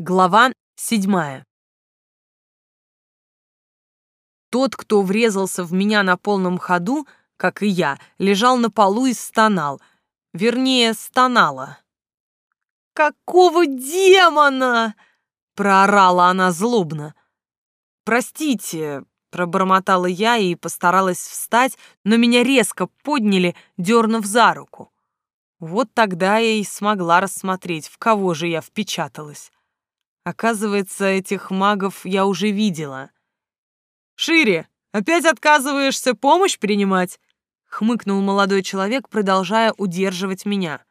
Глава седьмая. Тот, кто врезался в меня на полном ходу, как и я, лежал на полу и стонал. Вернее, стонала. «Какого демона?» — проорала она злобно. «Простите», — пробормотала я и постаралась встать, но меня резко подняли, дернув за руку. Вот тогда я и смогла рассмотреть, в кого же я впечаталась. Оказывается, этих магов я уже видела. «Шире, опять отказываешься помощь принимать?» — хмыкнул молодой человек, продолжая удерживать меня.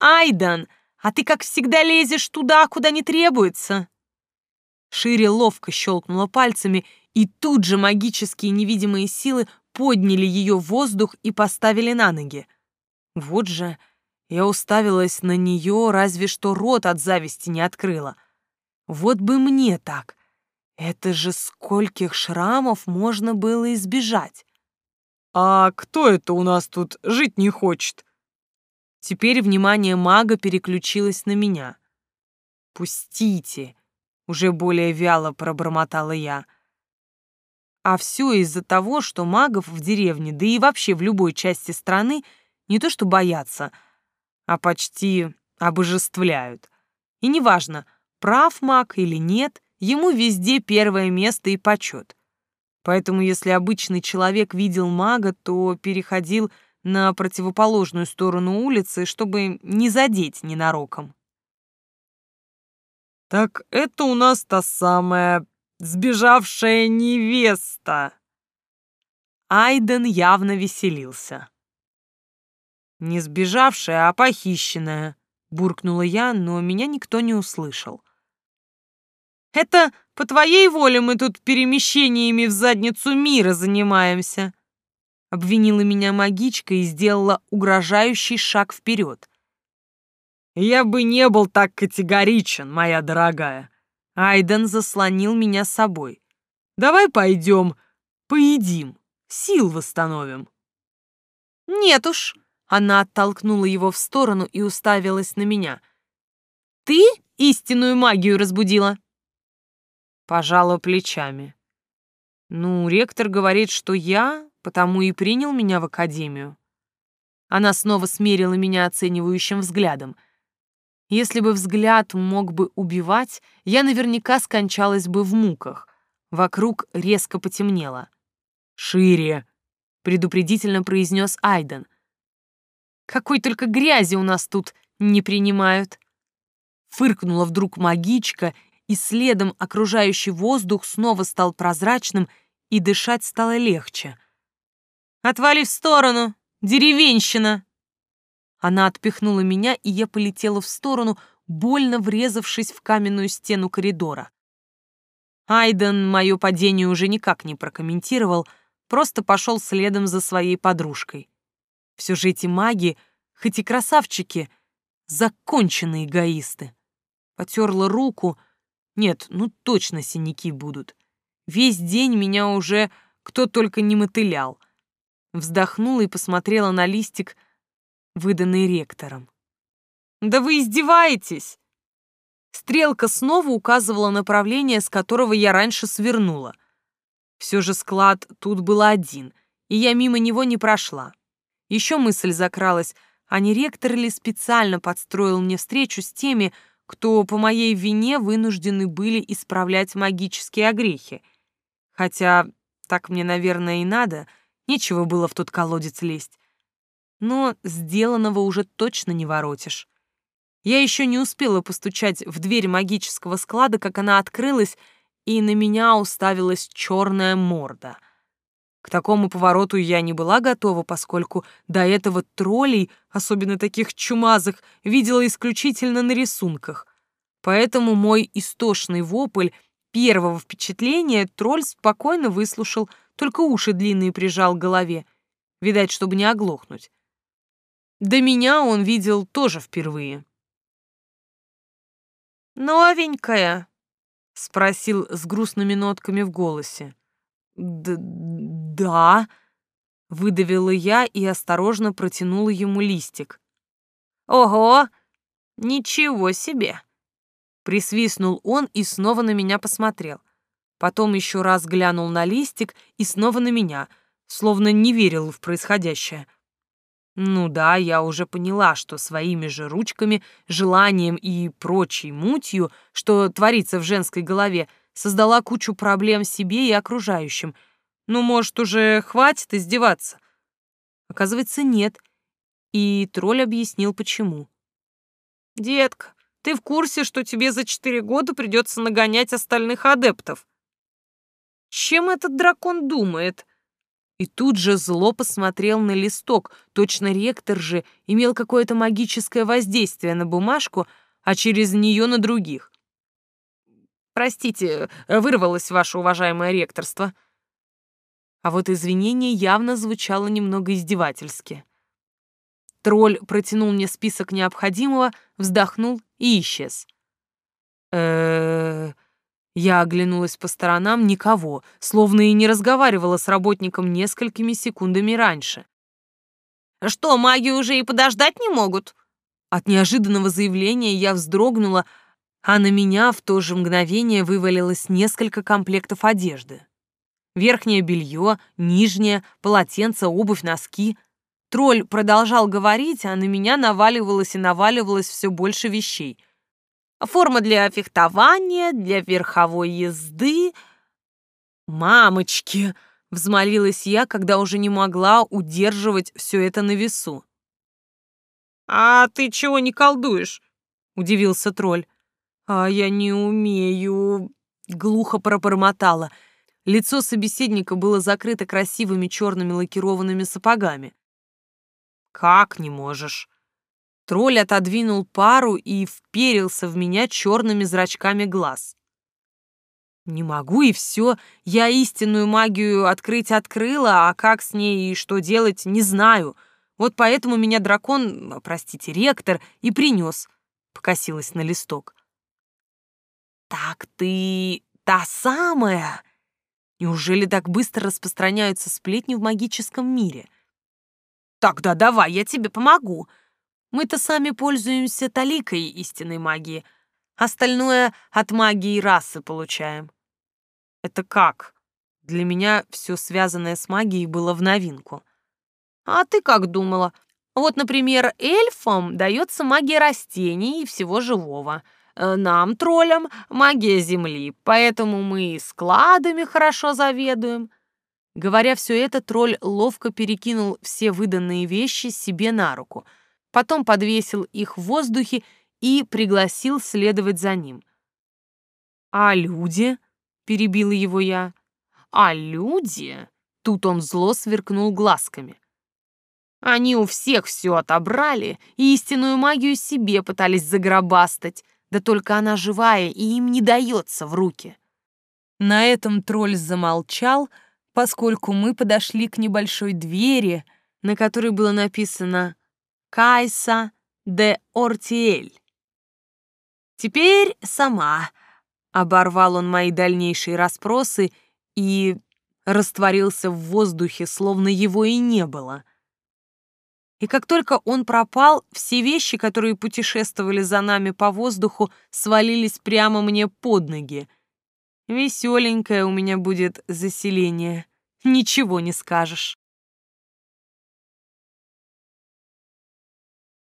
«Айдан, а ты, как всегда, лезешь туда, куда не требуется!» Шире ловко щелкнула пальцами, и тут же магические невидимые силы подняли ее в воздух и поставили на ноги. Вот же, я уставилась на нее, разве что рот от зависти не открыла — вот бы мне так. Это же скольких шрамов можно было избежать. А кто это у нас тут жить не хочет? Теперь внимание мага переключилось на меня. «Пустите!» — уже более вяло пробормотала я. А все из-за того, что магов в деревне, да и вообще в любой части страны, не то что боятся, а почти обожествляют. И неважно, прав маг или нет, ему везде первое место и почет. Поэтому если обычный человек видел мага, то переходил на противоположную сторону улицы, чтобы не задеть ненароком. «Так это у нас та самая сбежавшая невеста!» Айден явно веселился. «Не сбежавшая, а похищенная», — буркнула я, но меня никто не услышал. Это по твоей воле мы тут перемещениями в задницу мира занимаемся. Обвинила меня магичка и сделала угрожающий шаг вперед. Я бы не был так категоричен, моя дорогая. Айден заслонил меня собой. Давай пойдем, поедим, сил восстановим. Нет уж. Она оттолкнула его в сторону и уставилась на меня. Ты истинную магию разбудила? Пожала плечами. Ну, ректор говорит, что я, потому и принял меня в академию. Она снова смерила меня оценивающим взглядом. Если бы взгляд мог бы убивать, я наверняка скончалась бы в муках. Вокруг резко потемнело. «Шире!» — предупредительно произнес Айден. «Какой только грязи у нас тут не принимают!» Фыркнула вдруг магичка и следом окружающий воздух снова стал прозрачным, и дышать стало легче. «Отвали в сторону! Деревенщина!» Она отпихнула меня, и я полетела в сторону, больно врезавшись в каменную стену коридора. Айден мое падение уже никак не прокомментировал, просто пошел следом за своей подружкой. Все же эти маги, хоть и красавчики, законченные эгоисты. Потерла руку — нет, ну точно синяки будут. Весь день меня уже кто только не мотылял. Вздохнула и посмотрела на листик, выданный ректором. «Да вы издеваетесь!» Стрелка снова указывала направление, с которого я раньше свернула. Все же склад тут был один, и я мимо него не прошла. Еще мысль закралась, а не ректор ли специально подстроил мне встречу с теми, кто по моей вине вынуждены были исправлять магические огрехи. Хотя так мне, наверное, и надо, нечего было в тот колодец лезть. Но сделанного уже точно не воротишь. Я еще не успела постучать в дверь магического склада, как она открылась, и на меня уставилась черная морда. К такому повороту я не была готова, поскольку до этого троллей, особенно таких чумазых, видела исключительно на рисунках. Поэтому мой истошный вопль первого впечатления тролль спокойно выслушал, только уши длинные прижал к голове, видать, чтобы не оглохнуть. До меня он видел тоже впервые. «Новенькая?» — спросил с грустными нотками в голосе. Д «Да», — выдавила я и осторожно протянула ему листик. «Ого! Ничего себе! Присвистнул он и снова на меня посмотрел. Потом еще раз глянул на листик и снова на меня, словно не верил в происходящее. Ну да, я уже поняла, что своими же ручками, желанием и прочей мутью, что творится в женской голове, создала кучу проблем себе и окружающим. Ну, может, уже хватит издеваться? Оказывается, нет. И тролль объяснил, почему. «Детка, ты в курсе, что тебе за четыре года придется нагонять остальных адептов?» Чем этот дракон думает? И тут же зло посмотрел на листок. Точно ректор же имел какое-то магическое воздействие на бумажку, а через нее на других. «Простите, вырвалось ваше уважаемое ректорство». А вот извинение явно звучало немного издевательски. Тролль протянул мне список необходимого, вздохнул и исчез. э я оглянулась по сторонам, никого, словно и не разговаривала с работником несколькими секундами раньше. «Что, маги уже и подождать не могут?» От неожиданного заявления я вздрогнула, а на меня в то же мгновение вывалилось несколько комплектов одежды. Верхнее белье, нижнее, полотенце, обувь, носки. Тролль продолжал говорить, а на меня наваливалось и наваливалось все больше вещей — форма для фехтования, для верховой езды. «Мамочки!» — взмолилась я, когда уже не могла удерживать все это на весу. «А ты чего не колдуешь?» — удивился тролль. «А я не умею...» — глухо пробормотала. Лицо собеседника было закрыто красивыми черными лакированными сапогами. «Как не можешь?» Тролль отодвинул пару и вперился в меня черными зрачками глаз. Не могу и все. Я истинную магию открыть открыла, а как с ней и что делать, не знаю. Вот поэтому меня дракон, простите, ректор, и принес. Покосилась на листок. Так ты та самая? Неужели так быстро распространяются сплетни в магическом мире? Тогда давай, я тебе помогу. Мы-то сами пользуемся таликой истинной магии. Остальное от магии расы получаем. Это как? Для меня все связанное с магией было в новинку. А ты как думала? Вот, например, эльфам дается магия растений и всего живого. Э, нам, троллям, магия земли, поэтому мы складами хорошо заведуем. Говоря все это, тролль ловко перекинул все выданные вещи себе на руку — потом подвесил их в воздухе и пригласил следовать за ним. «А люди?» — перебила его я. «А люди?» — тут он зло сверкнул глазками. «Они у всех все отобрали и истинную магию себе пытались загробастать, да только она живая и им не дается в руки». На этом тролль замолчал, поскольку мы подошли к небольшой двери, на которой было написано Кайса де Ортиэль. Теперь сама. Оборвал он мои дальнейшие расспросы и растворился в воздухе, словно его и не было. И как только он пропал, все вещи, которые путешествовали за нами по воздуху, свалились прямо мне под ноги. Веселенькое у меня будет заселение, ничего не скажешь.